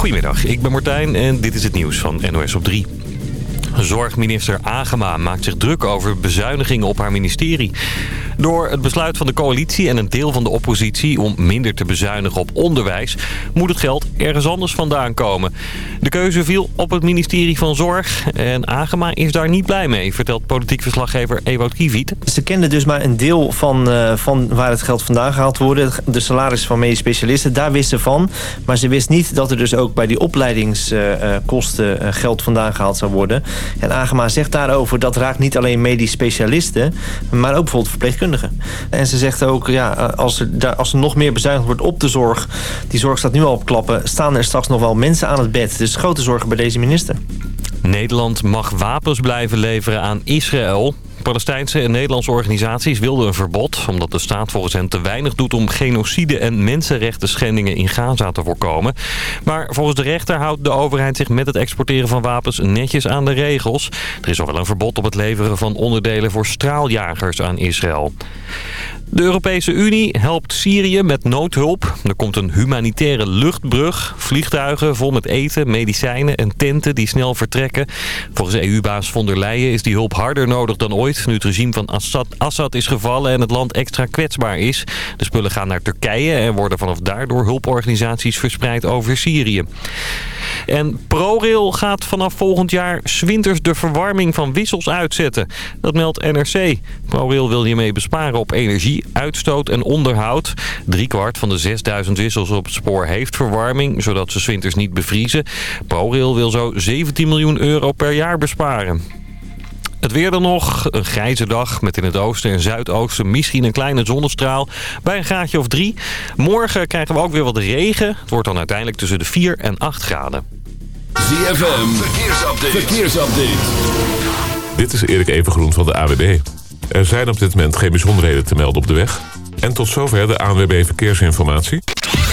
Goedemiddag, ik ben Martijn en dit is het nieuws van NOS op 3. Zorgminister Agema maakt zich druk over bezuinigingen op haar ministerie. Door het besluit van de coalitie en een deel van de oppositie om minder te bezuinigen op onderwijs... moet het geld ergens anders vandaan komen. De keuze viel op het ministerie van Zorg en Agema is daar niet blij mee... vertelt politiek verslaggever Ewout Kiewiet. Ze kenden dus maar een deel van, uh, van waar het geld vandaan gehaald wordt. De salaris van medisch specialisten, daar wist ze van. Maar ze wist niet dat er dus ook bij die opleidingskosten uh, uh, geld vandaan gehaald zou worden. En Agema zegt daarover dat raakt niet alleen medisch specialisten... maar ook bijvoorbeeld verpleegkundigen. En ze zegt ook, ja, als er, als er nog meer bezuinigd wordt op de zorg... die zorg staat nu al op klappen... staan er straks nog wel mensen aan het bed. Dus grote zorgen bij deze minister. Nederland mag wapens blijven leveren aan Israël. Palestijnse en Nederlandse organisaties wilden een verbod... omdat de staat volgens hen te weinig doet om genocide en mensenrechten schendingen in Gaza te voorkomen. Maar volgens de rechter houdt de overheid zich met het exporteren van wapens netjes aan de regels. Er is al wel een verbod op het leveren van onderdelen voor straaljagers aan Israël. De Europese Unie helpt Syrië met noodhulp. Er komt een humanitaire luchtbrug. Vliegtuigen vol met eten, medicijnen en tenten die snel vertrekken. Volgens EU-baas von der Leyen is die hulp harder nodig dan ooit... nu het regime van Assad, Assad is gevallen en het land extra kwetsbaar is. De spullen gaan naar Turkije en worden vanaf daardoor hulporganisaties verspreid over Syrië. En ProRail gaat vanaf volgend jaar zwinters de verwarming van wissels uitzetten. Dat meldt NRC. ProRail wil hiermee besparen op energie, uitstoot en onderhoud. Driekwart van de 6000 wissels op het spoor heeft verwarming, zodat ze zwinters niet bevriezen. ProRail wil zo 17 miljoen euro per jaar besparen. Het weer dan nog. Een grijze dag met in het oosten en zuidoosten misschien een kleine zonnestraal. Bij een graadje of drie. Morgen krijgen we ook weer wat regen. Het wordt dan uiteindelijk tussen de 4 en 8 graden. ZFM, verkeersupdate. verkeersupdate. Dit is Erik Evengroen van de AWB. Er zijn op dit moment geen bijzonderheden te melden op de weg. En tot zover de ANWB Verkeersinformatie.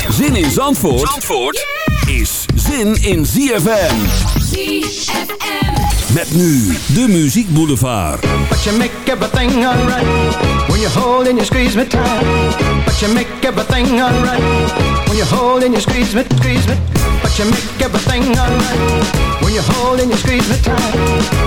Zin in Zandvoort, Zandvoort is zin in ZFM. ZFM. Met nu de Muziek Boulevard. But you make everything alright When you hold and you squeeze me tight But you make everything alright When you hold and you squeeze me, squeeze me But you make everything alright When you hold and you squeeze me tight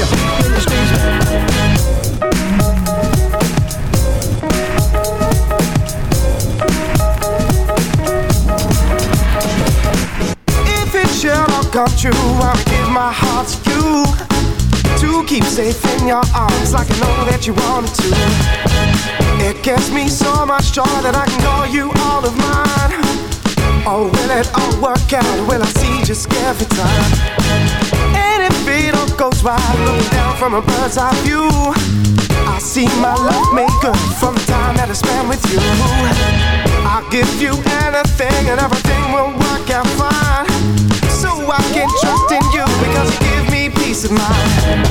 If it should all come true, I will give my heart to you To keep safe in your arms like I know that you wanted to It gives me so much joy that I can call you all of mine Oh, will it all work out? Will I see just every time? Goes right, looking down from a bird's eye view. I see my love good from the time that I spent with you. I'll give you anything and everything will work out fine. So I can trust in you because you give me peace of mind.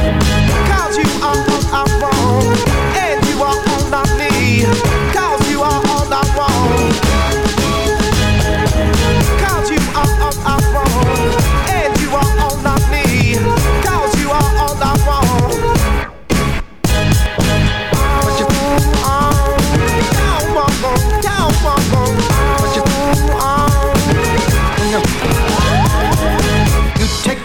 Cause you are all I want And you are all I need. Cause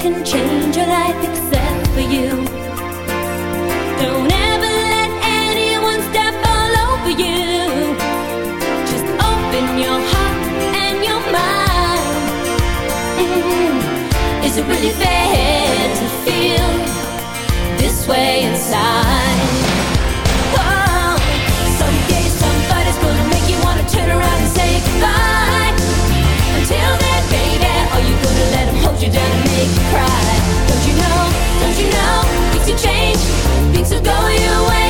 can change your life except for you. Don't ever let anyone step all over you. Just open your heart and your mind. Mm -hmm. Is it really fair? change. Things are going away.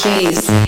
DJs.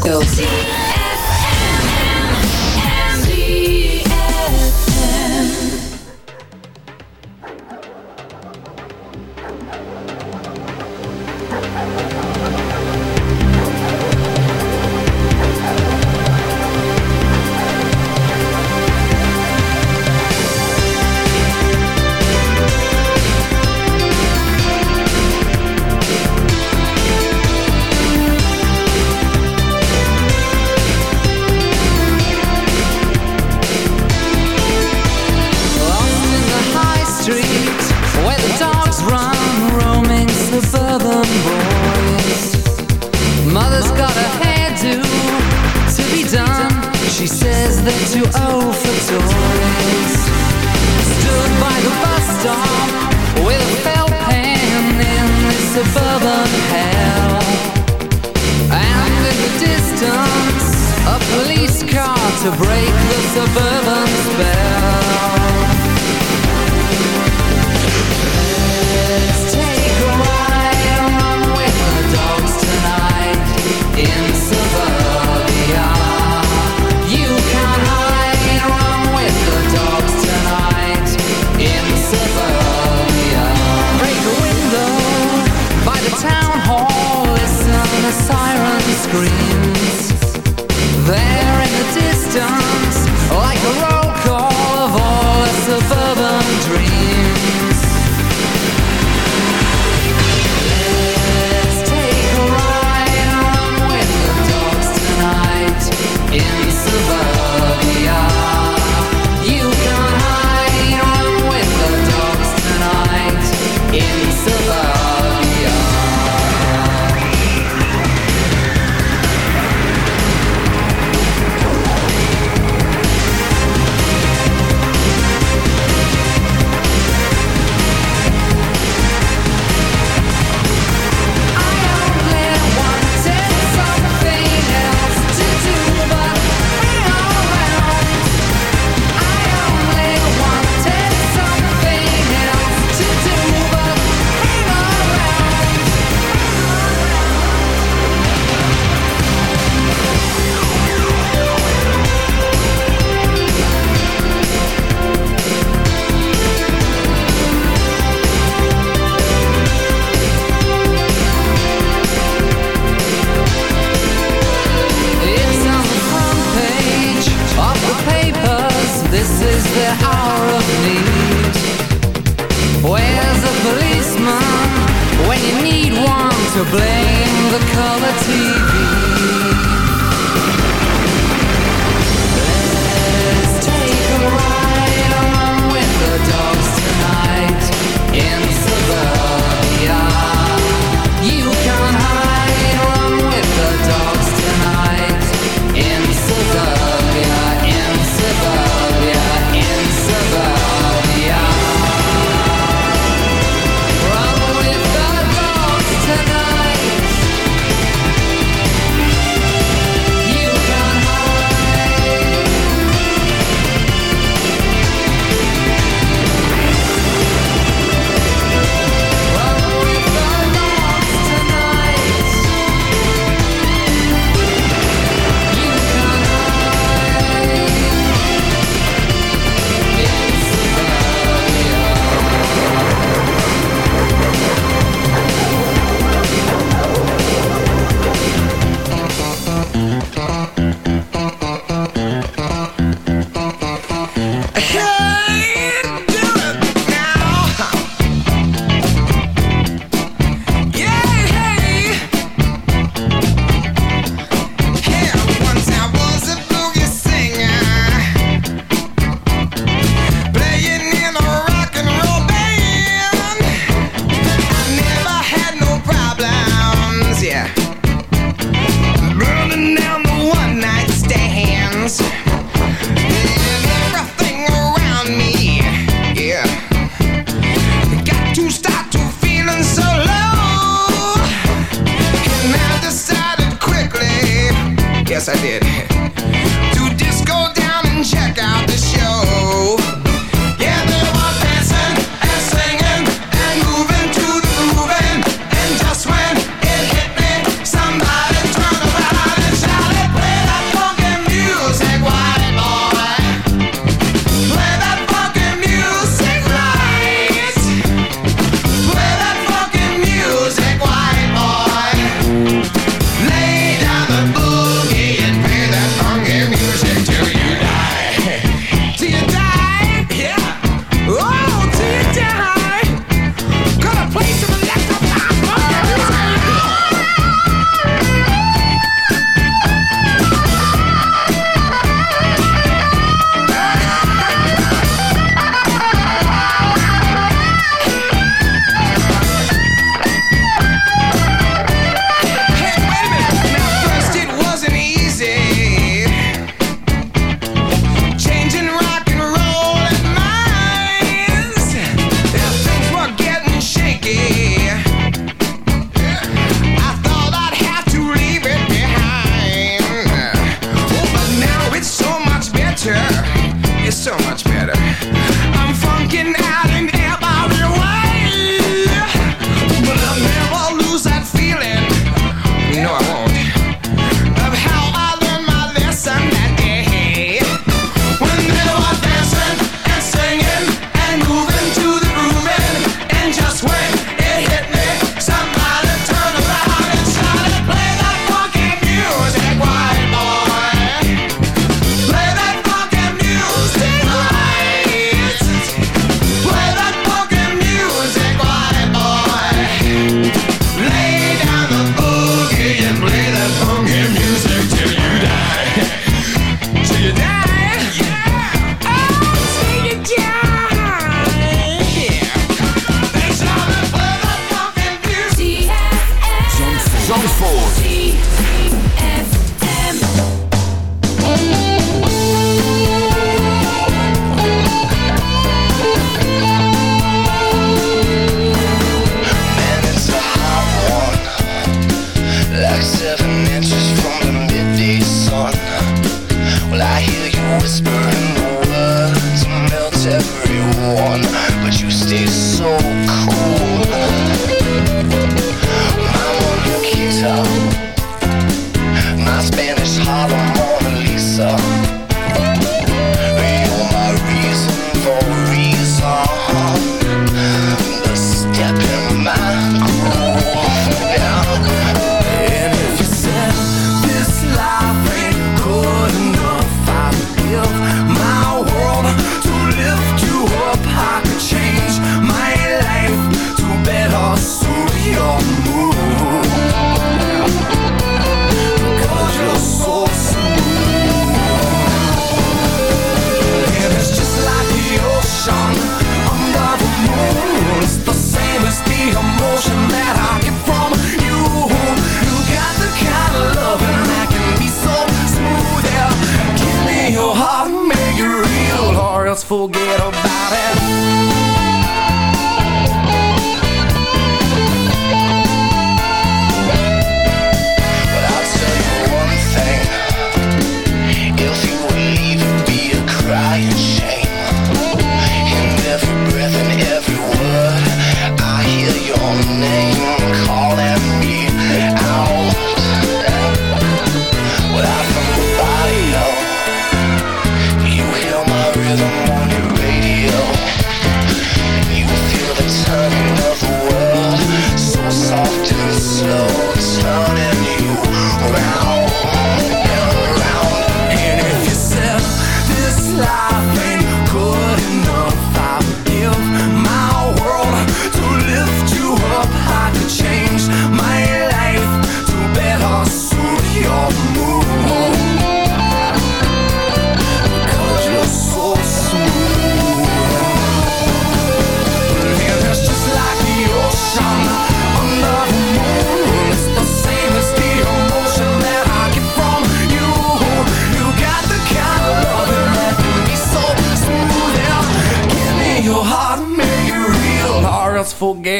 Francisco. San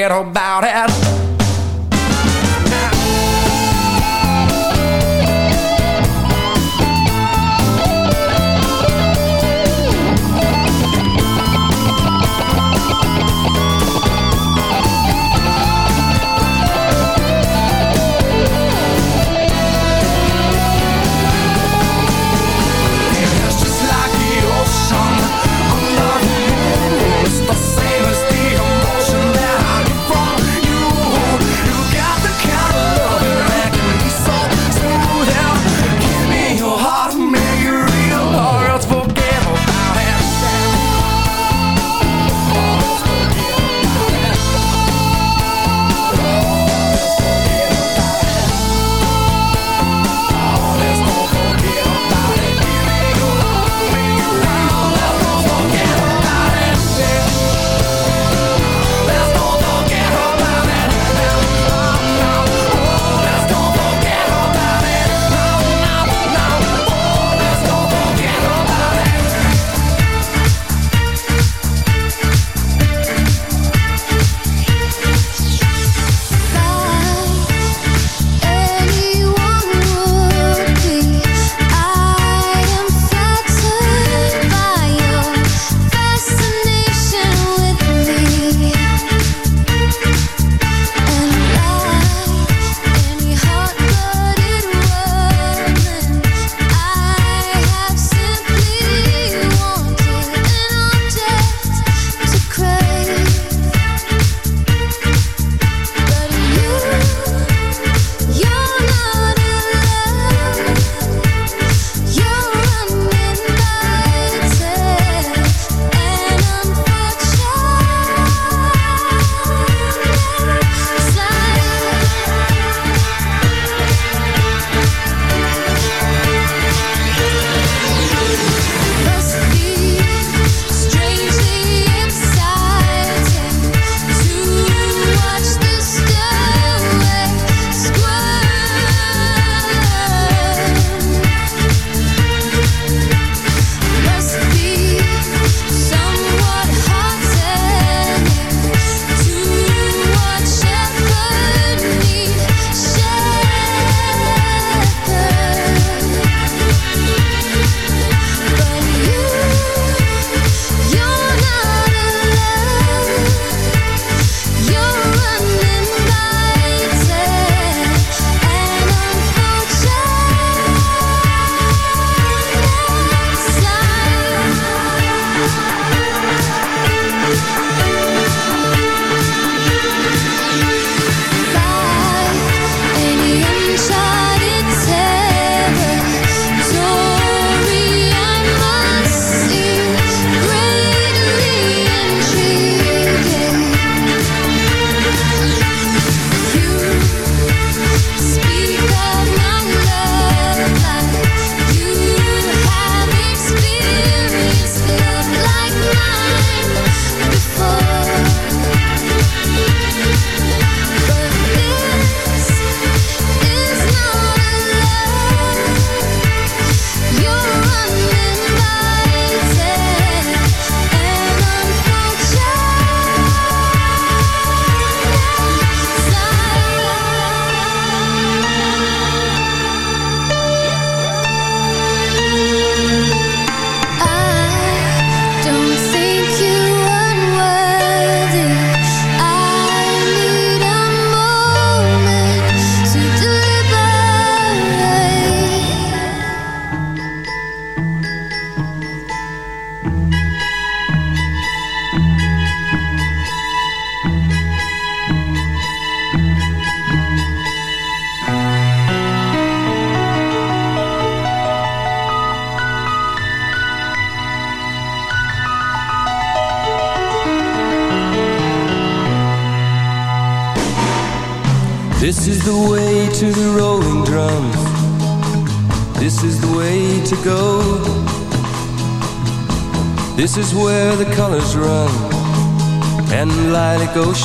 forget about it.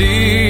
dear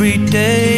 every day.